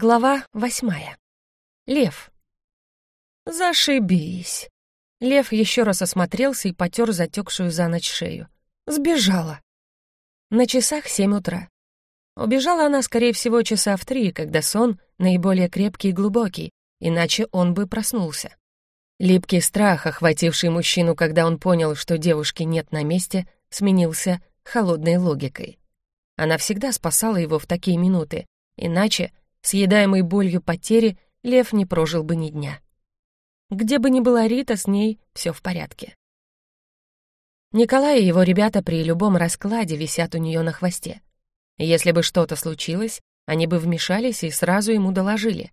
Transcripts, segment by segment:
Глава восьмая. Лев. Зашибись. Лев еще раз осмотрелся и потер затекшую за ночь шею. Сбежала. На часах семь утра. Убежала она, скорее всего, часа в три, когда сон наиболее крепкий и глубокий, иначе он бы проснулся. Липкий страх, охвативший мужчину, когда он понял, что девушки нет на месте, сменился холодной логикой. Она всегда спасала его в такие минуты, иначе Съедаемый болью потери, Лев не прожил бы ни дня. Где бы ни была Рита, с ней все в порядке. Николай и его ребята при любом раскладе висят у нее на хвосте. Если бы что-то случилось, они бы вмешались и сразу ему доложили.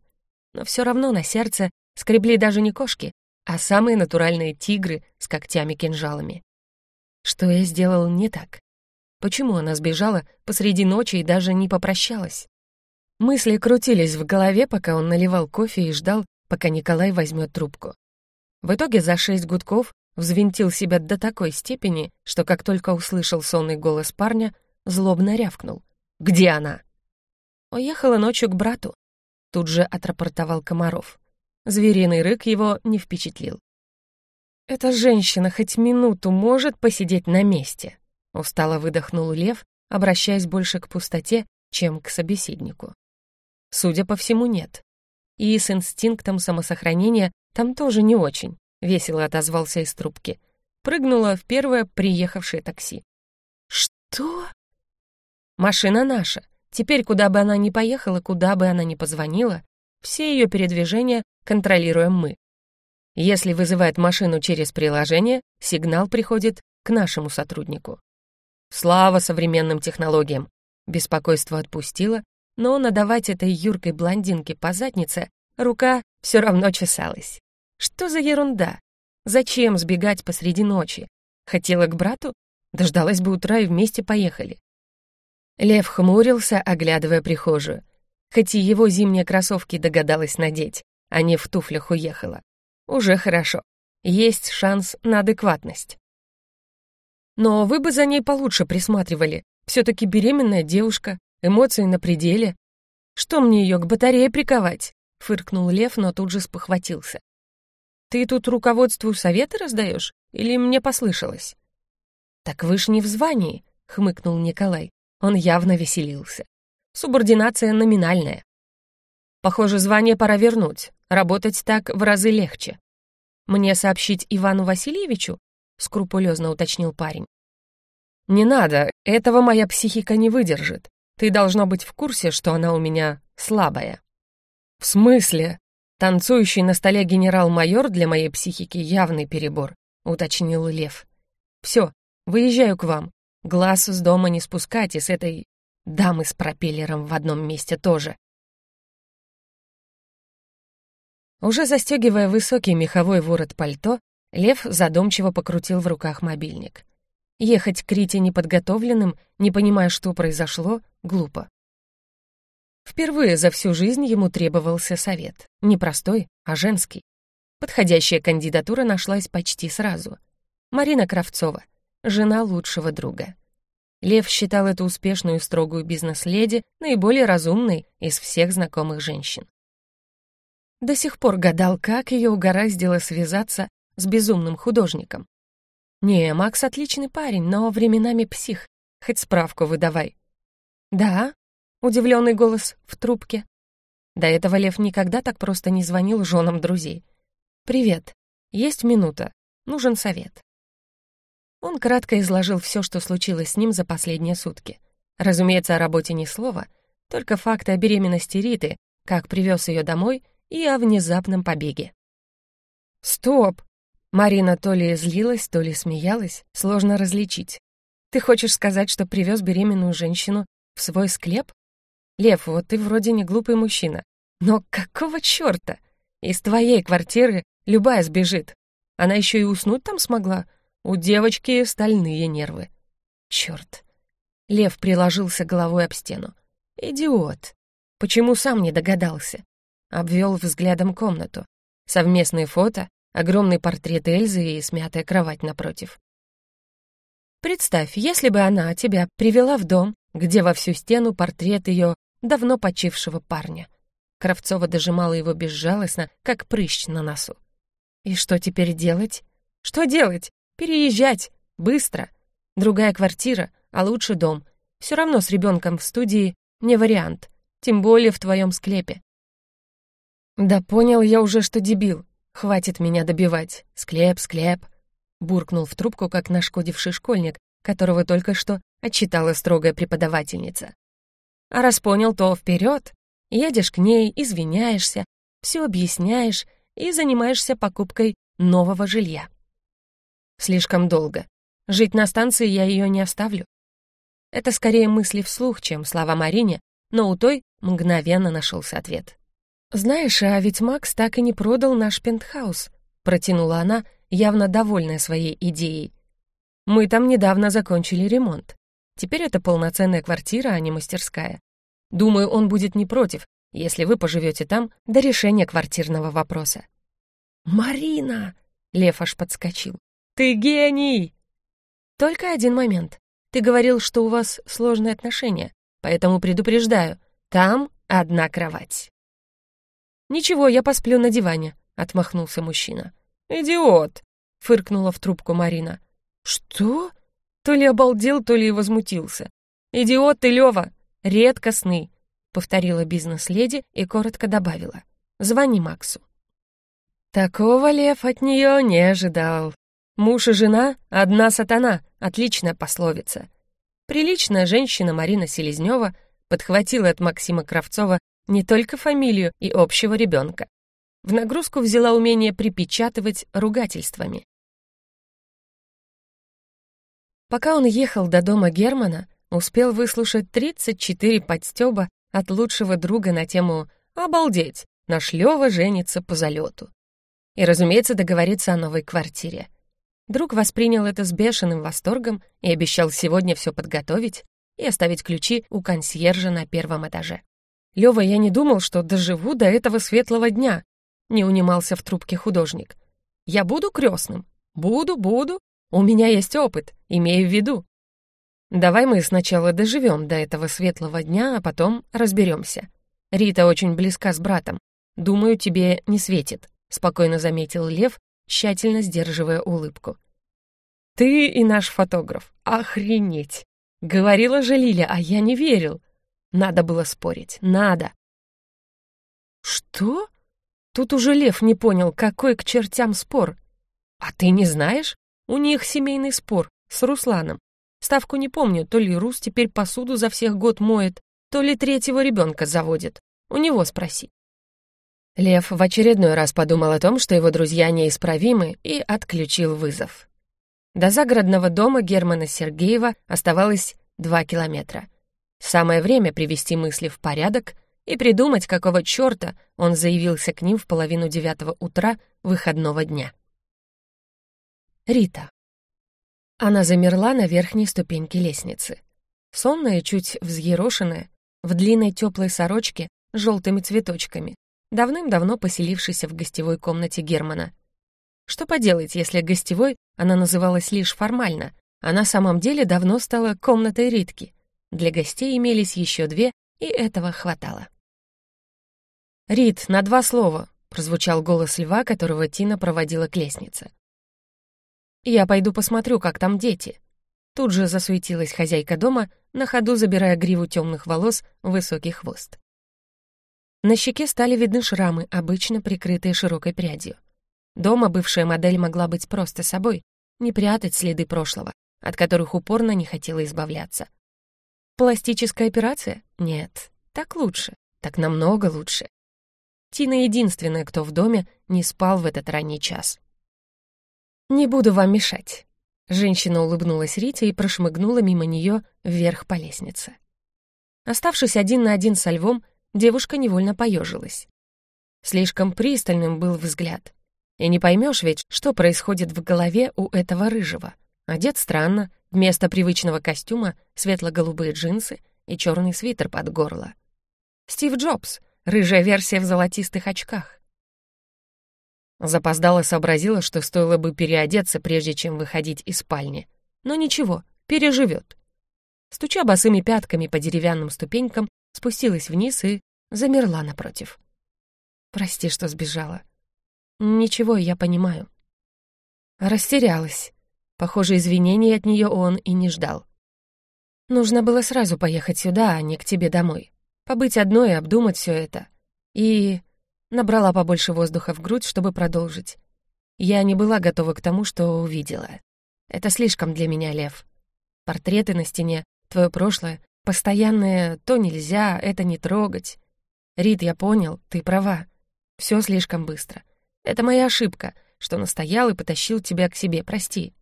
Но все равно на сердце скребли даже не кошки, а самые натуральные тигры с когтями-кинжалами. Что я сделал не так? Почему она сбежала посреди ночи и даже не попрощалась? Мысли крутились в голове, пока он наливал кофе и ждал, пока Николай возьмет трубку. В итоге за шесть гудков взвинтил себя до такой степени, что как только услышал сонный голос парня, злобно рявкнул. «Где она?» «Уехала ночью к брату», — тут же отрапортовал Комаров. Звериный рык его не впечатлил. «Эта женщина хоть минуту может посидеть на месте», — устало выдохнул Лев, обращаясь больше к пустоте, чем к собеседнику. Судя по всему, нет. И с инстинктом самосохранения там тоже не очень, весело отозвался из трубки. Прыгнула в первое приехавшее такси. Что? Машина наша. Теперь, куда бы она ни поехала, куда бы она ни позвонила, все ее передвижения контролируем мы. Если вызывает машину через приложение, сигнал приходит к нашему сотруднику. Слава современным технологиям. Беспокойство отпустило, но надавать этой юркой блондинке по заднице рука все равно чесалась. Что за ерунда? Зачем сбегать посреди ночи? Хотела к брату? Дождалась бы утра и вместе поехали. Лев хмурился, оглядывая прихожую. Хоть и его зимние кроссовки догадалась надеть, а не в туфлях уехала. Уже хорошо. Есть шанс на адекватность. Но вы бы за ней получше присматривали. Все-таки беременная девушка, Эмоции на пределе. Что мне ее к батарее приковать? Фыркнул Лев, но тут же спохватился. Ты тут руководству советы раздаешь? Или мне послышалось? Так вы ж не в звании, хмыкнул Николай. Он явно веселился. Субординация номинальная. Похоже, звание пора вернуть. Работать так в разы легче. Мне сообщить Ивану Васильевичу? Скрупулезно уточнил парень. Не надо, этого моя психика не выдержит. Ты должно быть в курсе, что она у меня слабая». «В смысле?» «Танцующий на столе генерал-майор для моей психики явный перебор», — уточнил Лев. «Все, выезжаю к вам. Глаз с дома не спускать, и с этой дамы с пропеллером в одном месте тоже». Уже застегивая высокий меховой ворот пальто, Лев задумчиво покрутил в руках мобильник. Ехать к Рите неподготовленным, не понимая, что произошло, глупо. Впервые за всю жизнь ему требовался совет. Не простой, а женский. Подходящая кандидатура нашлась почти сразу. Марина Кравцова, жена лучшего друга. Лев считал эту успешную и строгую бизнес-леди наиболее разумной из всех знакомых женщин. До сих пор гадал, как ее угораздило связаться с безумным художником, «Не, Макс отличный парень, но временами псих. Хоть справку выдавай». «Да?» — удивленный голос в трубке. До этого Лев никогда так просто не звонил женам друзей. «Привет. Есть минута. Нужен совет». Он кратко изложил все, что случилось с ним за последние сутки. Разумеется, о работе ни слова, только факты о беременности Риты, как привез ее домой, и о внезапном побеге. «Стоп!» Марина то ли злилась, то ли смеялась, сложно различить. «Ты хочешь сказать, что привез беременную женщину в свой склеп? Лев, вот ты вроде не глупый мужчина. Но какого чёрта? Из твоей квартиры любая сбежит. Она еще и уснуть там смогла. У девочки стальные нервы. Чёрт. Лев приложился головой об стену. Идиот. Почему сам не догадался? Обвел взглядом комнату. Совместные фото, огромный портрет Эльзы и смятая кровать напротив. Представь, если бы она тебя привела в дом, где во всю стену портрет ее давно почившего парня. Кравцова дожимала его безжалостно, как прыщ на носу. «И что теперь делать?» «Что делать? Переезжать! Быстро! Другая квартира, а лучше дом. Все равно с ребенком в студии не вариант, тем более в твоем склепе». «Да понял я уже, что дебил. Хватит меня добивать. Склеп, склеп!» Буркнул в трубку, как нашкодивший школьник, которого только что отчитала строгая преподавательница. «А раз понял, то вперед! Едешь к ней, извиняешься, все объясняешь и занимаешься покупкой нового жилья. Слишком долго. Жить на станции я ее не оставлю. Это скорее мысли вслух, чем слова Марине, но у той мгновенно нашелся ответ. «Знаешь, а ведь Макс так и не продал наш пентхаус», протянула она, явно довольная своей идеей. «Мы там недавно закончили ремонт. Теперь это полноценная квартира, а не мастерская. Думаю, он будет не против, если вы поживете там до решения квартирного вопроса». «Марина!» — Лев аж подскочил. «Ты гений!» «Только один момент. Ты говорил, что у вас сложные отношения, поэтому предупреждаю, там одна кровать». «Ничего, я посплю на диване», — отмахнулся мужчина. «Идиот!» — фыркнула в трубку Марина. «Что?» То ли обалдел, то ли возмутился. «Идиот ты, Лёва! Редкостный!» — повторила бизнес-леди и коротко добавила. «Звони Максу». Такого Лев от нее не ожидал. Муж и жена — одна сатана, отличная пословица. Приличная женщина Марина Селезнева подхватила от Максима Кравцова не только фамилию и общего ребенка. В нагрузку взяла умение припечатывать ругательствами. Пока он ехал до дома Германа, успел выслушать 34 подстёба от лучшего друга на тему «Обалдеть! Наш Лёва женится по залету». И, разумеется, договориться о новой квартире. Друг воспринял это с бешеным восторгом и обещал сегодня все подготовить и оставить ключи у консьержа на первом этаже. «Лёва, я не думал, что доживу до этого светлого дня», — не унимался в трубке художник. «Я буду крестным? Буду, буду. У меня есть опыт, имею в виду. Давай мы сначала доживем до этого светлого дня, а потом разберемся. Рита очень близка с братом. Думаю, тебе не светит», — спокойно заметил Лев, тщательно сдерживая улыбку. «Ты и наш фотограф. Охренеть!» Говорила же Лиля, а я не верил. Надо было спорить. Надо. «Что?» Тут уже Лев не понял, какой к чертям спор. «А ты не знаешь? У них семейный спор с Русланом. Ставку не помню, то ли Рус теперь посуду за всех год моет, то ли третьего ребенка заводит. У него спроси. Лев в очередной раз подумал о том, что его друзья неисправимы, и отключил вызов. До загородного дома Германа Сергеева оставалось два километра. Самое время привести мысли в порядок и придумать, какого черта он заявился к ним в половину девятого утра выходного дня. Рита. Она замерла на верхней ступеньке лестницы. Сонная, чуть взъерошенная, в длинной теплой сорочке с желтыми цветочками, давным-давно поселившейся в гостевой комнате Германа. Что поделать, если гостевой она называлась лишь формально, а на самом деле давно стала комнатой Ритки. Для гостей имелись еще две, и этого хватало. «Рит, на два слова», — прозвучал голос льва, которого Тина проводила к лестнице. «Я пойду посмотрю, как там дети». Тут же засуетилась хозяйка дома, на ходу забирая гриву темных волос в высокий хвост. На щеке стали видны шрамы, обычно прикрытые широкой прядью. Дома бывшая модель могла быть просто собой, не прятать следы прошлого, от которых упорно не хотела избавляться. Пластическая операция? Нет, так лучше, так намного лучше. Тина единственная, кто в доме не спал в этот ранний час. «Не буду вам мешать». Женщина улыбнулась Рите и прошмыгнула мимо нее вверх по лестнице. Оставшись один на один со львом, девушка невольно поежилась. Слишком пристальным был взгляд. И не поймешь ведь, что происходит в голове у этого рыжего. Одет странно, вместо привычного костюма светло-голубые джинсы и черный свитер под горло. Стив Джобс, рыжая версия в золотистых очках. Запоздала сообразила, что стоило бы переодеться, прежде чем выходить из спальни. Но ничего, переживет. Стуча босыми пятками по деревянным ступенькам, спустилась вниз и замерла напротив. Прости, что сбежала. Ничего, я понимаю. Растерялась. Похоже, извинений от нее он и не ждал. Нужно было сразу поехать сюда, а не к тебе домой. Побыть одной и обдумать все это. И набрала побольше воздуха в грудь, чтобы продолжить. Я не была готова к тому, что увидела. Это слишком для меня, Лев. Портреты на стене, твое прошлое, постоянное «то нельзя», «это не трогать». Рит, я понял, ты права. Все слишком быстро. Это моя ошибка, что настоял и потащил тебя к себе, прости.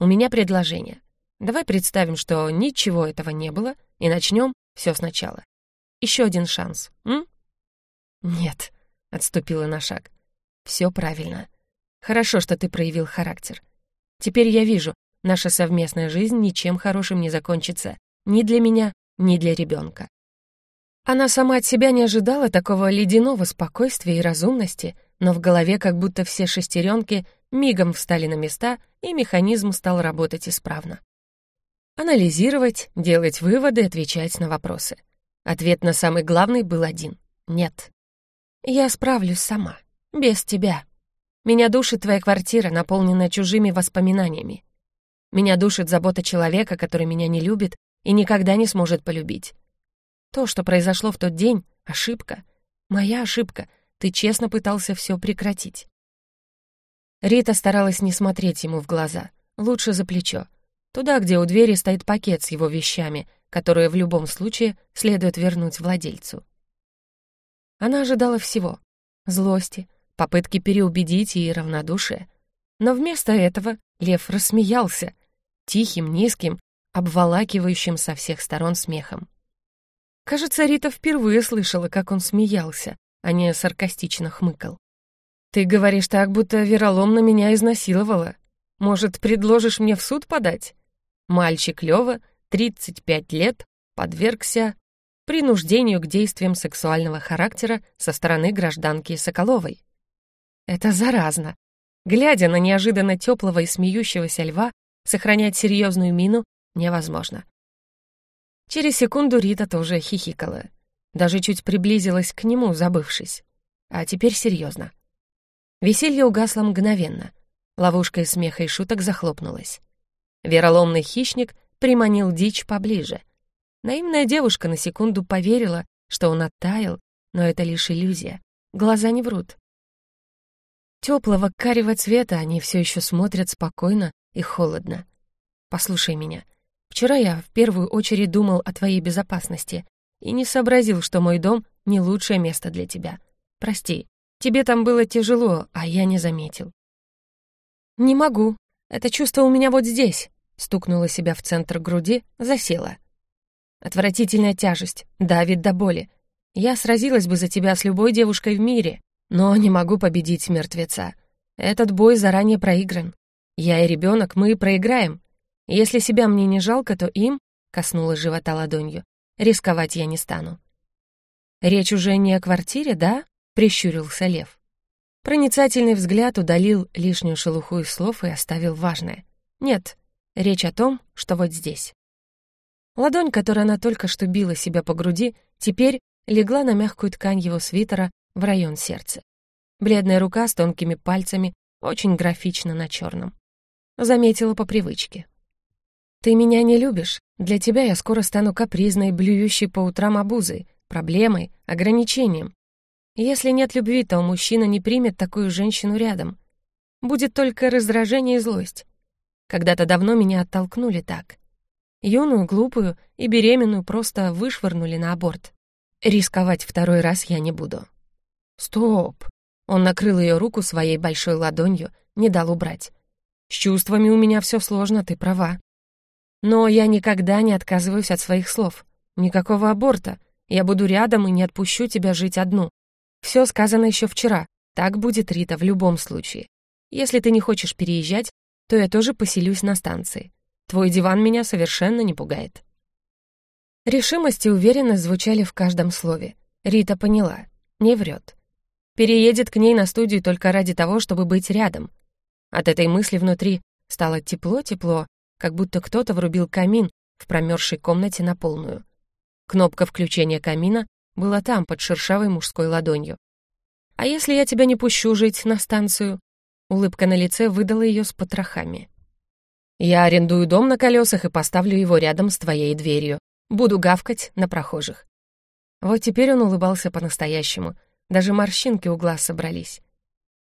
У меня предложение. Давай представим, что ничего этого не было, и начнем все сначала. Еще один шанс, м? Нет, отступила на шаг. Все правильно. Хорошо, что ты проявил характер. Теперь я вижу, наша совместная жизнь ничем хорошим не закончится ни для меня, ни для ребенка. Она сама от себя не ожидала такого ледяного спокойствия и разумности, но в голове как будто все шестеренки мигом встали на места, и механизм стал работать исправно. Анализировать, делать выводы, отвечать на вопросы. Ответ на самый главный был один — нет. «Я справлюсь сама, без тебя», меня душит твоя квартира, наполненная чужими воспоминаниями. Меня душит забота человека, который меня не любит и никогда не сможет полюбить. То, что произошло в тот день — ошибка. Моя ошибка. Ты честно пытался все прекратить. Рита старалась не смотреть ему в глаза, лучше за плечо. Туда, где у двери стоит пакет с его вещами, которые в любом случае следует вернуть владельцу. Она ожидала всего — злости, попытки переубедить и равнодушие. Но вместо этого лев рассмеялся, тихим, низким, обволакивающим со всех сторон смехом. Кажется, Рита впервые слышала, как он смеялся, а не саркастично хмыкал. «Ты говоришь так, будто вероломно меня изнасиловала. Может, предложишь мне в суд подать?» Мальчик Лёва, 35 лет, подвергся принуждению к действиям сексуального характера со стороны гражданки Соколовой. Это заразно. Глядя на неожиданно теплого и смеющегося льва, сохранять серьезную мину невозможно. Через секунду Рита тоже хихикала. Даже чуть приблизилась к нему, забывшись. А теперь серьезно. Веселье угасло мгновенно. Ловушка из смеха и шуток захлопнулась. Вероломный хищник приманил дичь поближе. Наивная девушка на секунду поверила, что он оттаял, но это лишь иллюзия. Глаза не врут. Теплого карего цвета они все еще смотрят спокойно и холодно. Послушай меня. Вчера я в первую очередь думал о твоей безопасности и не сообразил, что мой дом — не лучшее место для тебя. Прости, тебе там было тяжело, а я не заметил. «Не могу. Это чувство у меня вот здесь», — стукнула себя в центр груди, засела. Отвратительная тяжесть, давит до боли. Я сразилась бы за тебя с любой девушкой в мире, но не могу победить мертвеца. Этот бой заранее проигран. Я и ребенок, мы проиграем. Если себя мне не жалко, то им, коснулась живота ладонью, рисковать я не стану. Речь уже не о квартире, да? Прищурился Лев. Проницательный взгляд удалил лишнюю шелуху из слов и оставил важное. Нет, речь о том, что вот здесь. Ладонь, которой она только что била себя по груди, теперь легла на мягкую ткань его свитера в район сердца. Бледная рука с тонкими пальцами, очень графично на черном. Заметила по привычке. «Ты меня не любишь. Для тебя я скоро стану капризной, блюющей по утрам обузой, проблемой, ограничением. Если нет любви, то мужчина не примет такую женщину рядом. Будет только раздражение и злость. Когда-то давно меня оттолкнули так. Юную, глупую и беременную просто вышвырнули на аборт. Рисковать второй раз я не буду. «Стоп!» Он накрыл ее руку своей большой ладонью, не дал убрать. «С чувствами у меня все сложно, ты права. Но я никогда не отказываюсь от своих слов. Никакого аборта. Я буду рядом и не отпущу тебя жить одну. Все сказано еще вчера. Так будет, Рита, в любом случае. Если ты не хочешь переезжать, то я тоже поселюсь на станции. Твой диван меня совершенно не пугает». Решимость и уверенность звучали в каждом слове. Рита поняла. Не врет. Переедет к ней на студию только ради того, чтобы быть рядом. От этой мысли внутри стало тепло-тепло, как будто кто-то врубил камин в промерзшей комнате на полную. Кнопка включения камина была там, под шершавой мужской ладонью. «А если я тебя не пущу жить на станцию?» Улыбка на лице выдала ее с потрохами. «Я арендую дом на колесах и поставлю его рядом с твоей дверью. Буду гавкать на прохожих». Вот теперь он улыбался по-настоящему. Даже морщинки у глаз собрались.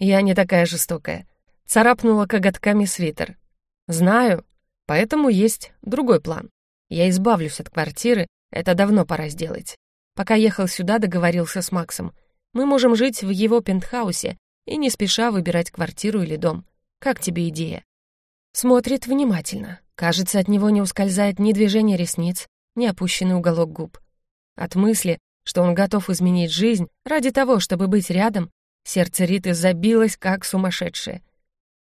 Я не такая жестокая. Царапнула коготками свитер. Знаю, поэтому есть другой план. Я избавлюсь от квартиры, это давно пора сделать. Пока ехал сюда, договорился с Максом. Мы можем жить в его пентхаусе и не спеша выбирать квартиру или дом. Как тебе идея? Смотрит внимательно. Кажется, от него не ускользает ни движение ресниц, ни опущенный уголок губ. От мысли, что он готов изменить жизнь ради того, чтобы быть рядом, сердце Риты забилось, как сумасшедшее.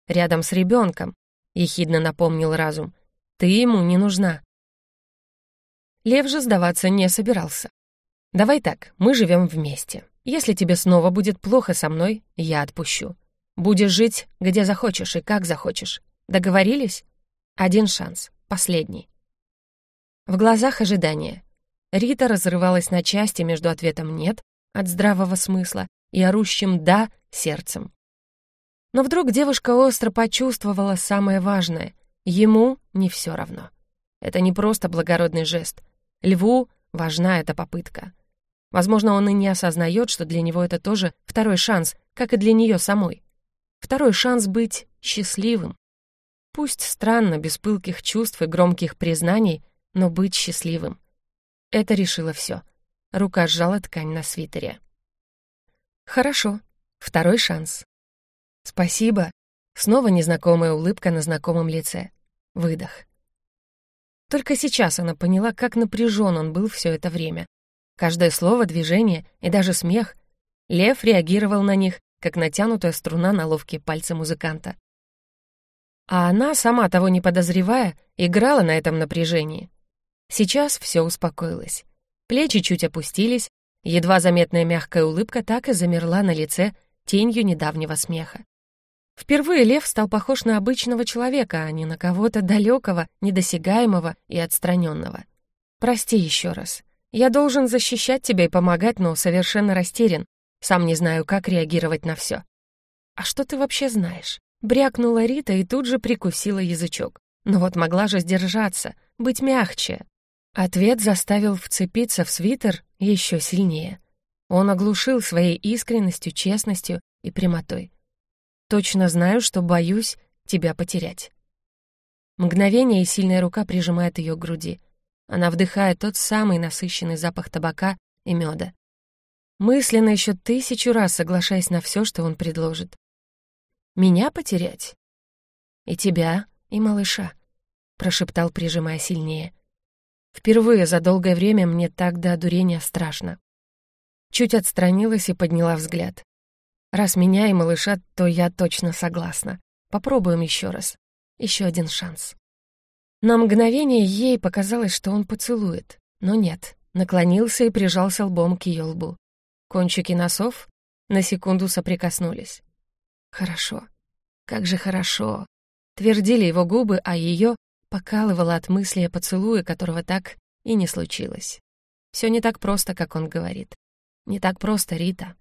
«Рядом с ребенком», — ехидно напомнил разум, — «ты ему не нужна». Лев же сдаваться не собирался. «Давай так, мы живем вместе. Если тебе снова будет плохо со мной, я отпущу. Будешь жить, где захочешь и как захочешь. Договорились? Один шанс, последний». В глазах ожидания. Рита разрывалась на части между ответом «нет» от здравого смысла и орущим «да» сердцем. Но вдруг девушка остро почувствовала самое важное — ему не все равно. Это не просто благородный жест. Льву важна эта попытка. Возможно, он и не осознает, что для него это тоже второй шанс, как и для нее самой. Второй шанс быть счастливым. Пусть странно, без пылких чувств и громких признаний, но быть счастливым. Это решило все. Рука сжала ткань на свитере. «Хорошо. Второй шанс». «Спасибо». Снова незнакомая улыбка на знакомом лице. Выдох. Только сейчас она поняла, как напряжен он был все это время. Каждое слово, движение и даже смех. Лев реагировал на них, как натянутая струна на ловкие пальцы музыканта. А она, сама того не подозревая, играла на этом напряжении. Сейчас все успокоилось. Плечи чуть опустились, едва заметная мягкая улыбка так и замерла на лице тенью недавнего смеха. Впервые лев стал похож на обычного человека, а не на кого-то далекого, недосягаемого и отстраненного. «Прости еще раз. Я должен защищать тебя и помогать, но совершенно растерян. Сам не знаю, как реагировать на все. «А что ты вообще знаешь?» Брякнула Рита и тут же прикусила язычок. Но вот могла же сдержаться, быть мягче, Ответ заставил вцепиться в свитер еще сильнее. Он оглушил своей искренностью, честностью и прямотой. «Точно знаю, что боюсь тебя потерять». Мгновение и сильная рука прижимает ее к груди. Она вдыхает тот самый насыщенный запах табака и меда. Мысленно еще тысячу раз соглашаясь на все, что он предложит. «Меня потерять?» «И тебя, и малыша», — прошептал, прижимая сильнее. Впервые за долгое время мне так до одурения страшно. Чуть отстранилась и подняла взгляд. Раз меня и малыша, то я точно согласна. Попробуем еще раз. Еще один шанс. На мгновение ей показалось, что он поцелует, но нет. Наклонился и прижался лбом к ее лбу. Кончики носов на секунду соприкоснулись. «Хорошо. Как же хорошо!» Твердили его губы, а ее покалывало от мысли о поцелуе, которого так и не случилось. Все не так просто, как он говорит. Не так просто, Рита.